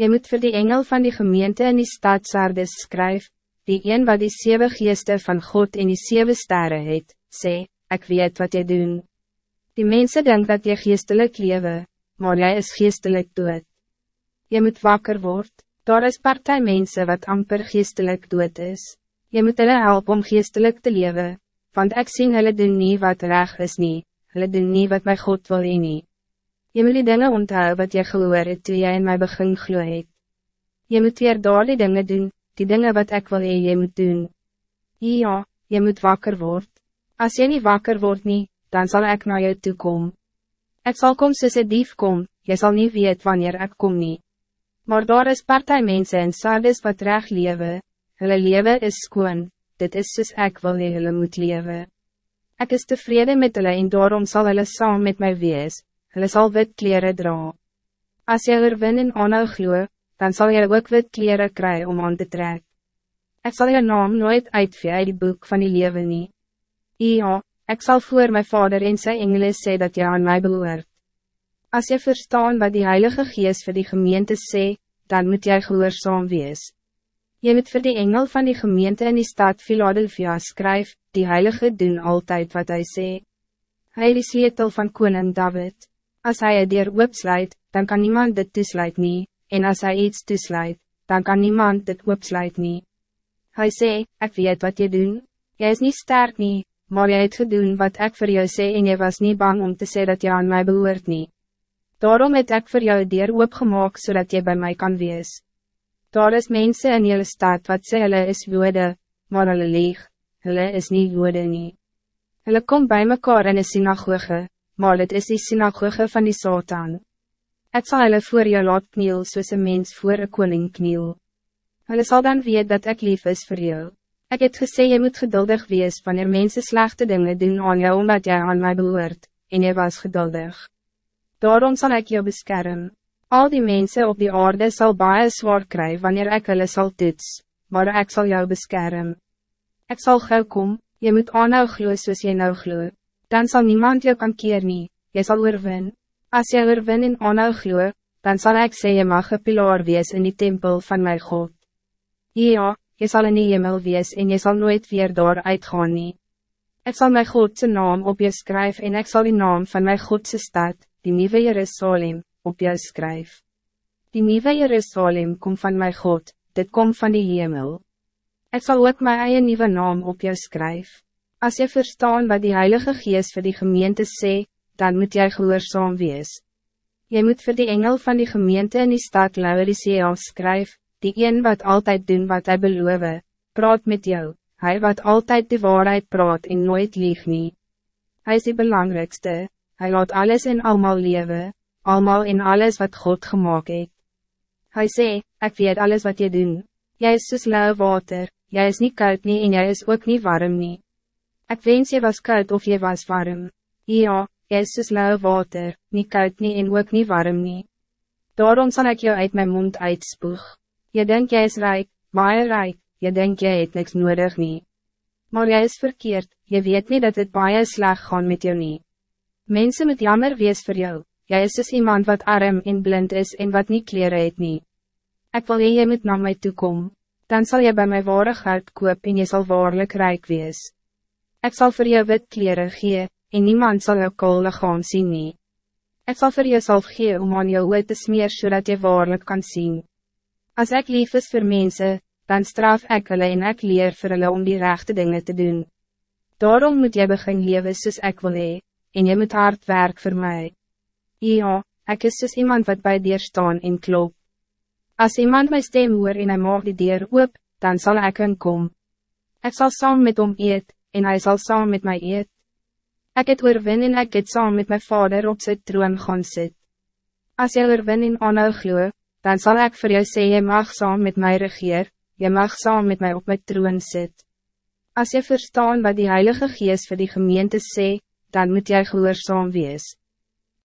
Je moet voor die engel van die gemeente in die stad Sardes skryf, die een wat die zeven geesten van God in die zeven sterren het, sê, ik weet wat je doen. Die mensen denken dat je geestelijk lewe, maar jij is geestelijk dood. Je moet wakker worden, daar is partij mensen wat amper geestelijk dood is. Je moet hulle help om geestelijk te leven, want ik zie hulle doen nie wat reg is nie, hulle doen nie wat my God wil heen nie. Je moet die dingen onthou wat je gehoor het toe jy in my begin glo het. Je moet weer daar die dingen doen, die dingen wat ik wil hee jy moet doen. Ja, je moet wakker worden. Als je niet wakker wordt nie, dan zal ik naar jou toe kom. Ik zal kom soos een dief kom, jy sal nie weet wanneer ik kom nie. Maar daar is partij mensen in Sardis wat reg lewe, hulle lewe is skoon, dit is soos ek wil hee hulle moet lewe. Ek is tevreden met hulle en daarom zal hulle saam met mij wees, hulle sal wit kleren dra. As jy oorwin en aanhou glo, dan zal jy ook wit kleren kry om aan te trek. Ek sal jou naam nooit uitvee uit die boek van die lewe nie. Ja, ik zal voor mijn vader en sy engele sê dat jy aan mij behoort. Als je verstaan wat die Heilige Geest voor die gemeente sê, dan moet jy gehoorzaam wees. Je moet voor die engel van die gemeente in die stad Philadelphia skryf, die Heilige doen altijd wat hij sê. Hij is sleutel van koning David. Als hij het deur oopsluit, dan kan niemand dit toesluit nie, en als hij iets toesluit, dan kan niemand dit oopsluit nie. Hij sê, ik weet wat je doen, jy is niet sterk nie, maar jy het gedoen wat ik voor jou sê en jy was niet bang om te zeggen dat je aan mij behoort nie. Daarom het ik voor jou deur oopgemaak, zodat je bij mij kan wees. Daar is mensen in jullie stad wat sê hulle is woede, maar hulle leeg, hulle is niet woede nie. Hulle kom bij mekaar in een synagoge, maar het is die synagoge van die Satan. Het zal hulle voor jou laat kniel soos een mens voor een koning kniel. Hulle zal dan weet dat ik lief is voor jou. Ik het gesê je moet geduldig wees wanneer mensen slechte dingen doen aan jou omdat jij aan mij behoort, en je was geduldig. Daarom zal ik jou beschermen. Al die mensen op die aarde zal baie zwaar krijgen wanneer ik hulle zal toets, maar ik zal jou beschermen. Ik zal gauw kom, je moet aanhou glo soos jy nou glo dan zal niemand jou kan keer nie, jy sal oorwin. As jy oorwin en aanhou glo, dan zal ik sê jy mag een pilaar wees in die tempel van mijn God. Ja, jy sal in die hemel wees en jy sal nooit weer daar uitgaan nie. Ek sal my Godse naam op jou skryf en ik zal die naam van mijn Godse stad, die Nieuwe Jerusalem, op jou skryf. Die Nieuwe Jerusalem komt van mijn God, dit komt van die hemel. Ik zal ook mijn eigen nieuwe naam op jou skryf. Als je verstaan wat die Heilige Geest voor die gemeente sê, dan moet jij gehoorzaam wees. Je moet voor die engel van die gemeente in die stad Laodicea skryf, die een wat altijd doen wat hij beloof, praat met jou, hij wat altijd de waarheid praat en nooit lieg nie. Hij is de belangrijkste, hij laat alles in allemaal leven, allemaal in alles wat God gemaakt heeft. Hij sê, ik weet alles wat je doen, jij is soos lauw water, jij is niet koud nie en jij is ook niet warm nie. Ik wens je was koud of je was warm. Ja, jy is soos lauw water, niet koud nie en ook niet warm nie. Daarom zal ik jou uit mijn mond uitspoeg. Je denkt jij is rijk, baie rijk, je denkt jij het niks nodig nie. Maar jij is verkeerd, je weet niet dat het baie slag gaan met jou nie. Mensen met jammer wees voor jou, jij is dus iemand wat arm en blind is en wat niet kleren het nie. Ik wil jy met naar mij toe kom, dan zal je bij mij ware geld koop en je zal waarlijk rijk wees. Ik zal voor jou wit kleren gee, en niemand zal jou kool lichaam zien nie. Ik zal voor jou zelf gee om aan jou oor te smeer, zodat je waarlijk kan zien. Als ik lief is voor mensen, dan straf ik hulle en ik leer voor hulle om die rechte dingen te doen. Daarom moet jy begin leven soos ek wil hee, en je moet hard werk voor mij. Ja, ik is soos iemand wat bij dier staan en klop. Als iemand mijn stem hoor en hy maak die dier oop, dan zal ik hem kom. Ik zal samen met hom eet, en hij zal samen met mij eet. Ik het oorwin en ek het saam met mijn vader op zijn troon gaan sit. As jy oorwin en aanhou glo, dan zal ik voor jou sê, jy mag saam met mij regeer, jy mag saam met mij op mijn troon sit. Als je verstaan wat die Heilige Geest voor die gemeente sê, dan moet jy gehoorzaam wees.